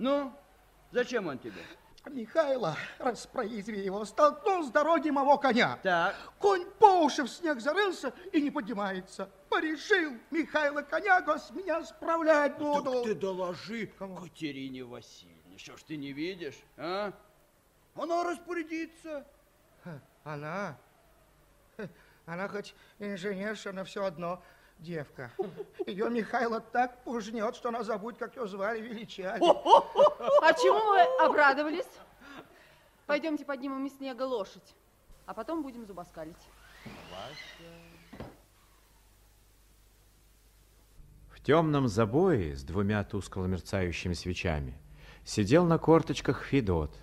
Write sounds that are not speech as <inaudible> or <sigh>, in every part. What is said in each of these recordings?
Ну, зачем он тебе? Михайло, распроизви его, столкнул с дороги моего коня. Так. Конь по уши в снег зарылся и не поднимается. Порешил, Михайло коняга с меня справлять буду. Так ты доложи Катерине Васильевне. Что ж ты не видишь, а? Она распорядится. Она? Она хоть инженерша, но все одно девка. Ее Михайло так пужнет, что она забудет, как ее звали, величали. А чему вы обрадовались? Пойдемте поднимем из снега лошадь, а потом будем зубоскалить. В темном забое с двумя тускло мерцающими свечами сидел на корточках Федот,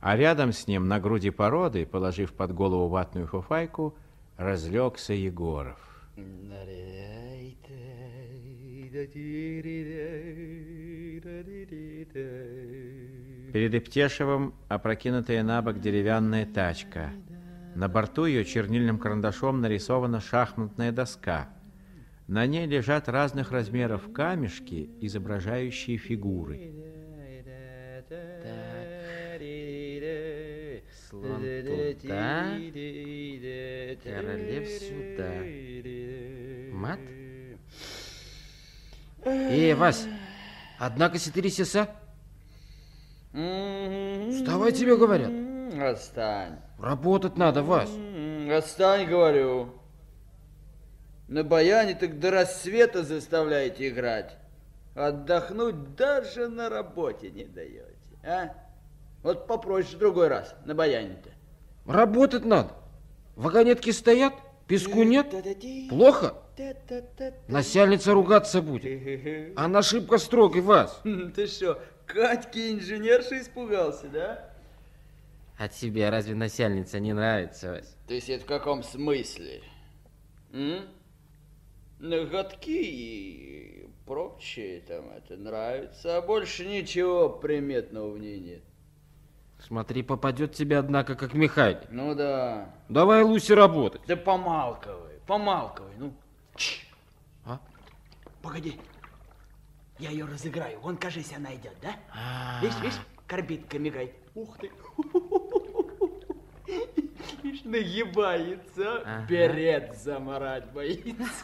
а рядом с ним на груди породы, положив под голову ватную фуфайку, разлегся Егоров. Перед Иптешевым опрокинутая на бок деревянная тачка. На борту ее чернильным карандашом нарисована шахматная доска. На ней лежат разных размеров камешки, изображающие фигуры. Слон туда, королев сюда. Мат? Эй, Вась, однако четыре часа. Вставай, тебе говорят. Отстань. Работать надо, Вась. Отстань, говорю. На баяне так до рассвета заставляете играть. Отдохнуть даже на работе не даете, а? Вот попроще в другой раз, на баяне-то. Работать надо. Вагонетки стоят, песку нет. Плохо. Начальница ругаться будет. Она шибко строгой, Вась. <laughs> Ты что, Катьки инженерша испугался, да? А тебе разве начальница не нравится, Вась? То есть это в каком смысле? М? Ноготки и прочее там это нравится, а больше ничего приметного в ней нет. Смотри, попадет тебе, однако, как Михаил. Ну да. Давай, Луси, работать. Да помалковай, помалковай, ну. А? Погоди. Я ее разыграю. Вон, кажись, она идет, да? А. Видишь, видишь, корбитка мигает. Ух ты. Видишь, нагибается. Ага. Берет заморать боится.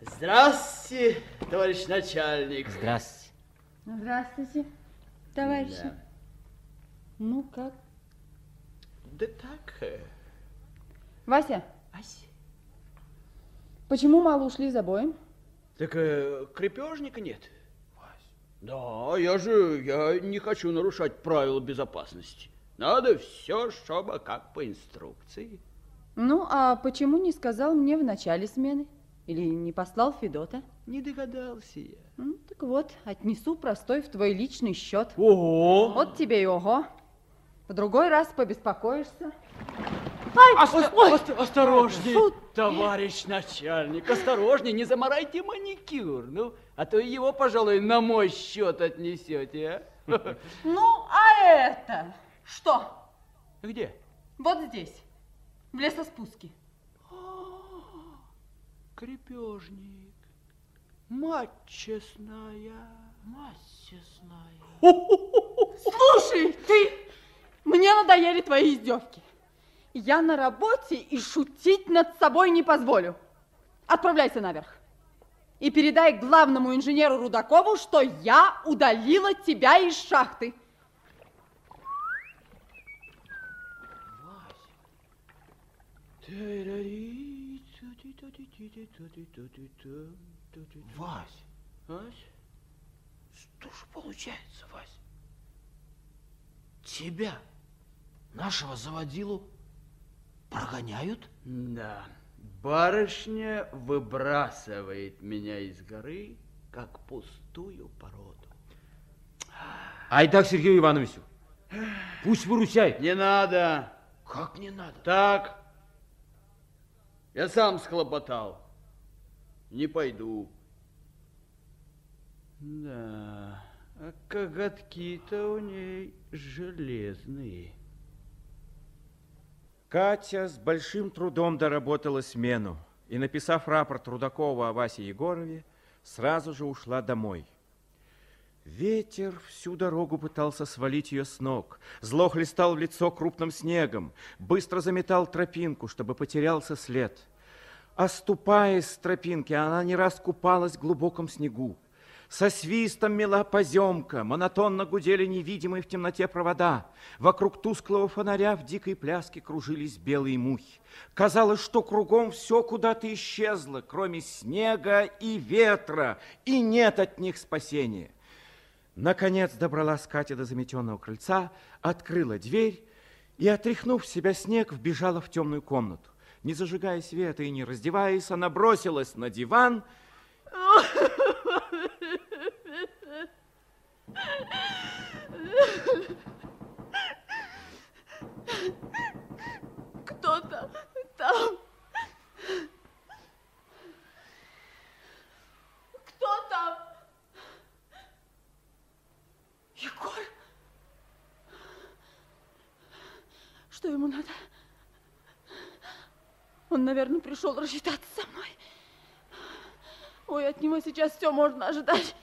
Здравствуйте, товарищ начальник. Здравствуйте. Здравствуйте, товарищи. Да. Ну как? Да так. Вася, Ась. почему мало ушли за боем? Так э, крепежника нет. Да, я же я не хочу нарушать правила безопасности. Надо все, чтобы как по инструкции. Ну, а почему не сказал мне в начале смены? Или не послал Федота? Не догадался я. Ну, так вот, отнесу простой в твой личный счет. Ого! Вот тебе и ого. В другой раз побеспокоишься. осторожней, Суд. товарищ начальник, осторожней, не заморайте маникюр, ну, а то его, пожалуй, на мой счет отнесете, а? <laughs> Ну, а это что? Где? Вот здесь, в лесоспуске. Крепежник. Мать честная. Мать честная. Слушай, ты, мне надоели твои издевки. Я на работе и шутить над собой не позволю. Отправляйся наверх. И передай главному инженеру Рудакову, что я удалила тебя из шахты. Вась, Ась? что ж получается, Вась? Тебя, нашего заводилу, прогоняют? Да, барышня выбрасывает меня из горы, как пустую породу. Ай так, Сергею Ивановичу, пусть выручает. Не надо. Как не надо? Так. Я сам схлопотал. Не пойду. Да, а коготки-то у ней железные. Катя с большим трудом доработала смену. и, написав рапорт Рудакову о Васе Егорове, сразу же ушла домой. Ветер всю дорогу пытался свалить ее с ног. Зло хлестал в лицо крупным снегом, быстро заметал тропинку, чтобы потерялся след. Оступаясь с тропинки, она не раз купалась в глубоком снегу. Со свистом мела поземка, монотонно гудели невидимые в темноте провода. Вокруг тусклого фонаря в дикой пляске кружились белые мухи. Казалось, что кругом все куда-то исчезло, кроме снега и ветра, и нет от них спасения. Наконец добралась Катя до заметенного крыльца, открыла дверь и, отряхнув себя снег, вбежала в темную комнату. Не зажигая света и не раздеваясь, она бросилась на диван Кто-то там. Кто там? Егор? Что ему надо? Он, наверное, пришел рассчитаться со мной. Ой, от него сейчас все можно ожидать.